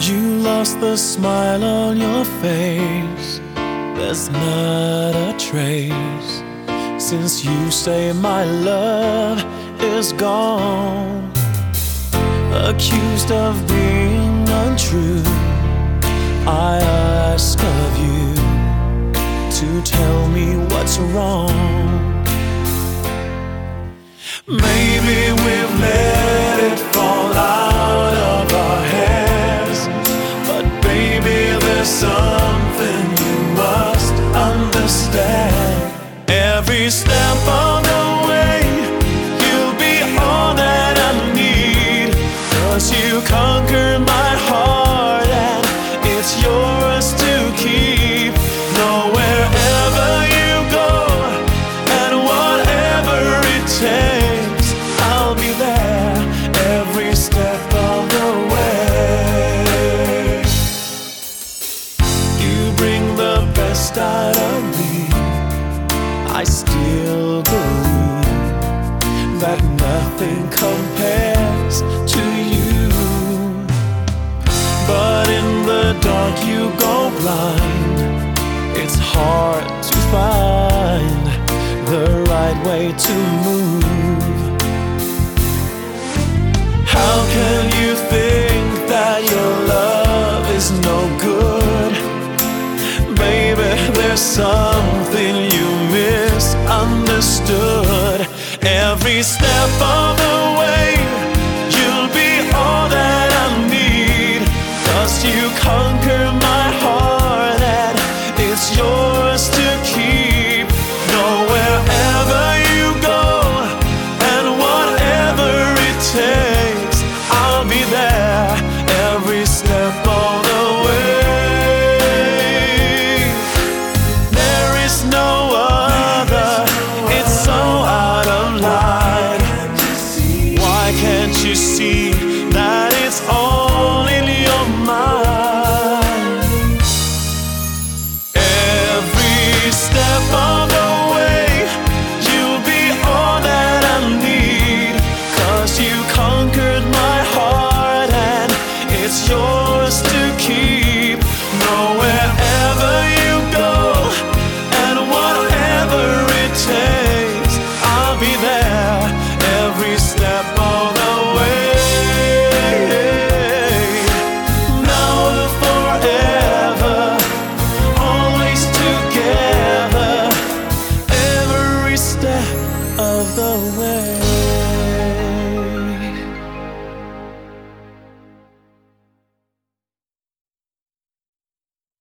You lost the smile on your face. There's not a trace. Since you say my love is gone. Accused of being untrue, I ask of you to tell me what's wrong. Maybe we've let Every step of the way, you'll be all that I need. Cause you conquered my heart, and it's yours to keep. Know wherever you go, and whatever it takes, I'll be there every step of the way. You bring the best out of me. I still believe that nothing compares to you. But in the dark, you go blind. It's hard to find the right way to move. How can you think that your love is no good? Baby, there's something understood every step of the way. You'll be all that I need. Cause you conquer my heart and it's yours to keep. Know wherever you go and whatever it takes, I'll be there every step of the way. There is no